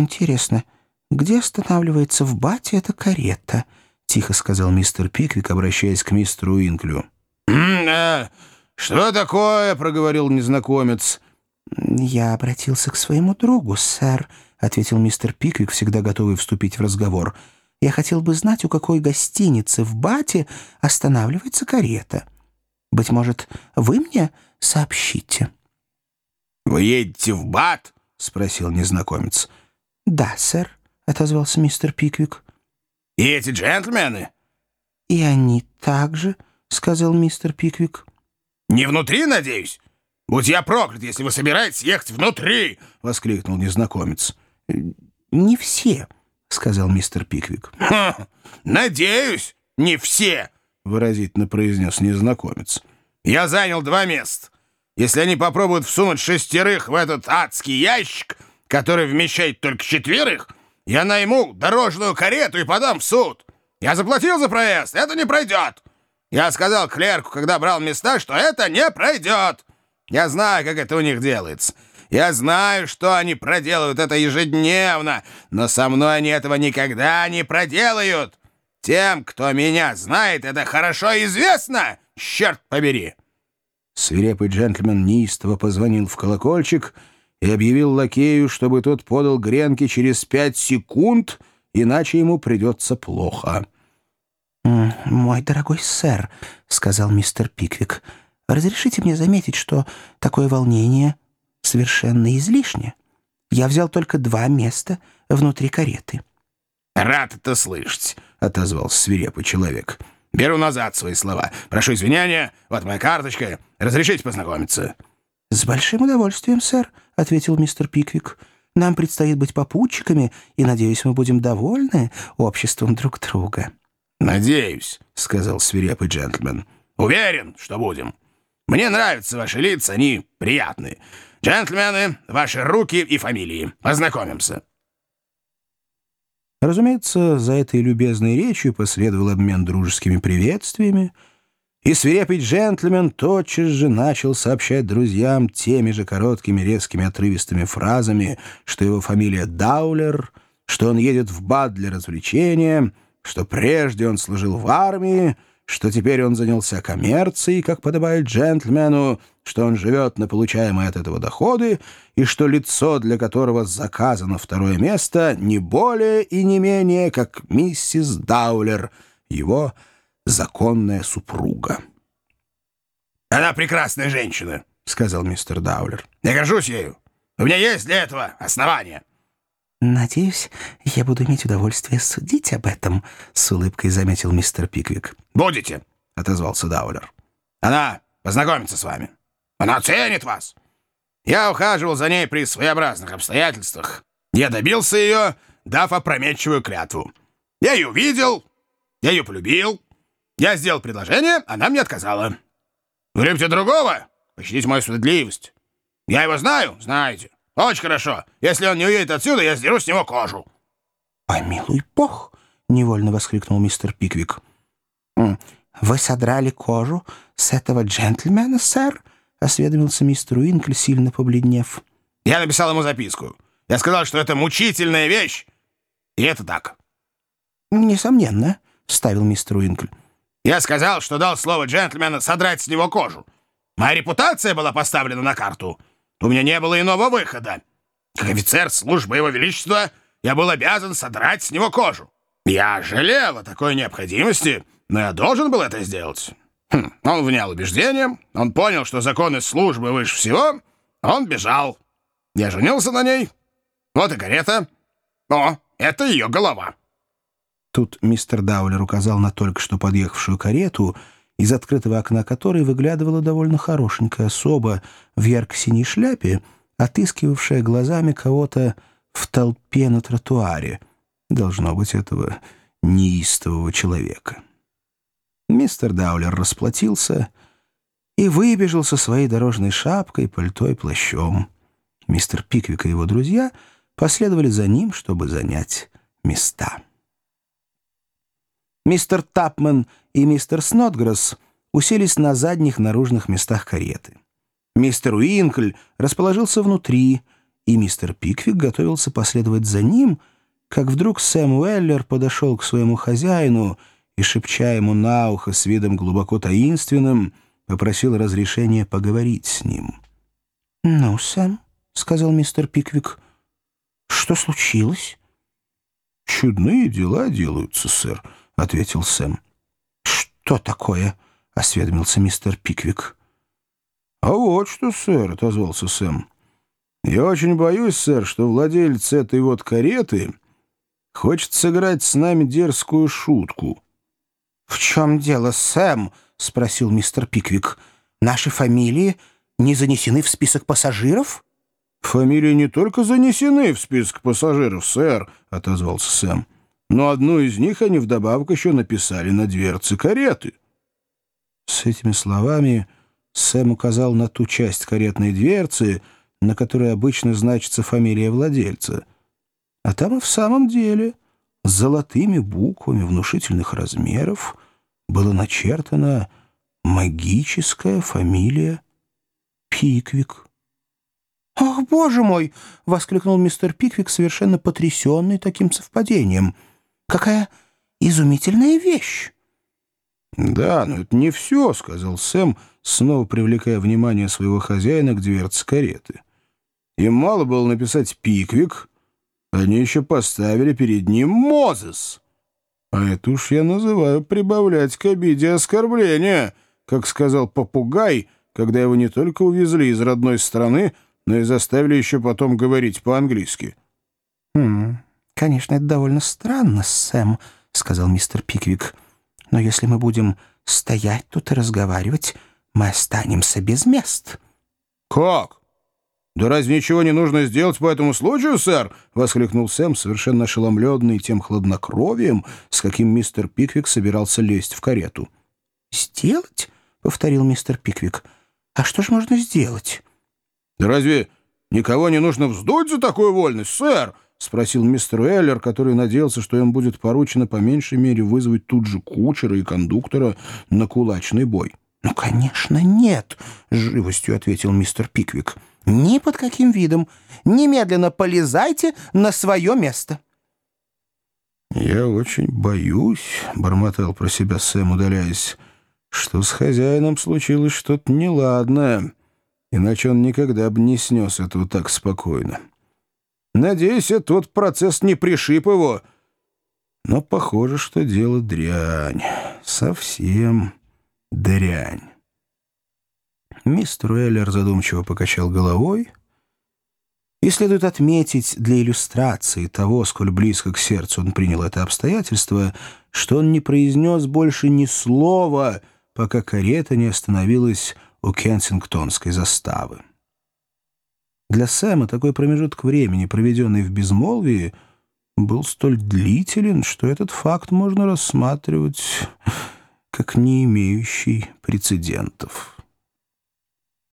«Интересно, где останавливается в бате эта карета?» — тихо сказал мистер Пиквик, обращаясь к мистеру Уинклю. «Э, «Что такое?» — проговорил незнакомец. «Я обратился к своему другу, сэр», — ответил мистер Пиквик, всегда готовый вступить в разговор. «Я хотел бы знать, у какой гостиницы в Бате останавливается карета. Быть может, вы мне сообщите?» «Вы едете в Бат?» — спросил незнакомец. «Да, сэр», — отозвался мистер Пиквик. «И эти джентльмены?» «И они также», — сказал мистер Пиквик. «Не внутри, надеюсь? Будь я проклят, если вы собираетесь ехать внутри!» — воскликнул незнакомец. «Не все», — сказал мистер Пиквик. «Ха, «Надеюсь, не все», — выразительно произнес незнакомец. «Я занял два места. Если они попробуют всунуть шестерых в этот адский ящик, который вмещает только четверых, я найму дорожную карету и подам в суд. Я заплатил за проезд, это не пройдет. Я сказал клерку, когда брал места, что это не пройдет. Я знаю, как это у них делается. Я знаю, что они проделают это ежедневно, но со мной они этого никогда не проделают. Тем, кто меня знает, это хорошо известно, черт побери!» Свирепый джентльмен неистово позвонил в колокольчик и объявил лакею, чтобы тот подал гренки через пять секунд, иначе ему придется плохо. «Мой дорогой сэр», — сказал мистер Пиквик, — «разрешите мне заметить, что такое волнение совершенно излишне. Я взял только два места внутри кареты». «Рад это слышать», — отозвался свирепый человек. «Беру назад свои слова. Прошу извинения. Вот моя карточка. Разрешите познакомиться». «С большим удовольствием, сэр», — ответил мистер Пиквик. «Нам предстоит быть попутчиками, и, надеюсь, мы будем довольны обществом друг друга». «Надеюсь», — сказал свирепый джентльмен. «Уверен, что будем. Мне нравятся ваши лица, они приятные. Джентльмены, ваши руки и фамилии. Познакомимся». Разумеется, за этой любезной речью последовал обмен дружескими приветствиями, и свирепый джентльмен тотчас же начал сообщать друзьям теми же короткими, резкими, отрывистыми фразами, что его фамилия Даулер, что он едет в Бад для развлечения, что прежде он служил в армии, что теперь он занялся коммерцией, как подобает джентльмену, что он живет на получаемые от этого доходы, и что лицо, для которого заказано второе место, не более и не менее, как миссис Даулер, его законная супруга. «Она прекрасная женщина», — сказал мистер Даулер. «Я горжусь ею. У меня есть для этого основания». «Надеюсь, я буду иметь удовольствие судить об этом», — с улыбкой заметил мистер Пиквик. «Будете», — отозвался Даулер. «Она познакомится с вами. Она ценит вас. Я ухаживал за ней при своеобразных обстоятельствах. Я добился ее, дав опрометчивую клятву. Я ее увидел, я ее полюбил. Я сделал предложение, она мне отказала. Вы любите другого? Пощадите мою справедливость. Я его знаю? Знаете. Очень хорошо. Если он не уедет отсюда, я сдеру с него кожу». «Помилуй бог!» — невольно воскликнул мистер Пиквик. «Вы содрали кожу с этого джентльмена, сэр?» — осведомился мистер Уинкль, сильно побледнев. «Я написал ему записку. Я сказал, что это мучительная вещь, и это так». «Несомненно», — вставил мистер Уинкль. «Я сказал, что дал слово джентльмена содрать с него кожу. Моя репутация была поставлена на карту». У меня не было иного выхода. Как офицер службы Его Величества я был обязан содрать с него кожу. Я жалел о такой необходимости, но я должен был это сделать. Хм, он внял убеждением, он понял, что законы службы выше всего, он бежал. Я женился на ней. Вот и карета. О, это ее голова. Тут мистер Даулер указал на только что подъехавшую карету — из открытого окна которой выглядывала довольно хорошенькая особа в ярко-синей шляпе, отыскивавшая глазами кого-то в толпе на тротуаре, должно быть, этого неистового человека. Мистер Даулер расплатился и выбежал со своей дорожной шапкой, пальто и плащом. Мистер Пиквик и его друзья последовали за ним, чтобы занять места. Мистер Тапман и мистер Снотгресс уселись на задних наружных местах кареты. Мистер Уинкль расположился внутри, и мистер Пиквик готовился последовать за ним, как вдруг Сэм Уэллер подошел к своему хозяину и, шепча ему на ухо с видом глубоко таинственным, попросил разрешения поговорить с ним. «Ну, Сэм», — сказал мистер Пиквик, — «что случилось?» «Чудные дела делаются, сэр», — ответил Сэм. «Что такое?» — осведомился мистер Пиквик. «А вот что, сэр», — отозвался Сэм. «Я очень боюсь, сэр, что владелец этой вот кареты хочет сыграть с нами дерзкую шутку». «В чем дело, Сэм?» — спросил мистер Пиквик. «Наши фамилии не занесены в список пассажиров?» «Фамилии не только занесены в список пассажиров, сэр», — отозвался Сэм, «но одну из них они вдобавок еще написали на дверце кареты». С этими словами Сэм указал на ту часть каретной дверцы, на которой обычно значится фамилия владельца. А там и в самом деле с золотыми буквами внушительных размеров было начертано магическая фамилия Пиквик. «Ах, боже мой!» — воскликнул мистер Пиквик, совершенно потрясенный таким совпадением. «Какая изумительная вещь!» «Да, но это не все», — сказал Сэм, снова привлекая внимание своего хозяина к дверце кареты. «Им мало было написать «Пиквик», они еще поставили перед ним «Мозес». А это уж я называю прибавлять к обиде оскорбления, как сказал попугай, когда его не только увезли из родной страны, но и заставили еще потом говорить по-английски. «Хм, конечно, это довольно странно, Сэм», — сказал мистер Пиквик. «Но если мы будем стоять тут и разговаривать, мы останемся без мест». «Как? Да разве ничего не нужно сделать по этому случаю, сэр?» — воскликнул Сэм, совершенно ошеломленный тем хладнокровием, с каким мистер Пиквик собирался лезть в карету. «Сделать?» — повторил мистер Пиквик. «А что же можно сделать?» «Да разве никого не нужно вздуть за такую вольность, сэр?» — спросил мистер Эллер, который надеялся, что им будет поручено по меньшей мере вызвать тут же кучера и кондуктора на кулачный бой. «Ну, конечно, нет», — живостью ответил мистер Пиквик. «Ни под каким видом. Немедленно полезайте на свое место». «Я очень боюсь», — бормотал про себя Сэм, удаляясь, — «что с хозяином случилось что-то неладное» иначе он никогда бы не снес этого так спокойно. Надеюсь, этот процесс не пришиб его. Но похоже, что дело дрянь. Совсем дрянь. Мистер Уэллер задумчиво покачал головой. И следует отметить для иллюстрации того, сколь близко к сердцу он принял это обстоятельство, что он не произнес больше ни слова, пока карета не остановилась у Кенсингтонской заставы. Для Сэма такой промежуток времени, проведенный в безмолвии, был столь длителен, что этот факт можно рассматривать как не имеющий прецедентов.